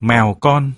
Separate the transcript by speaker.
Speaker 1: mèo con.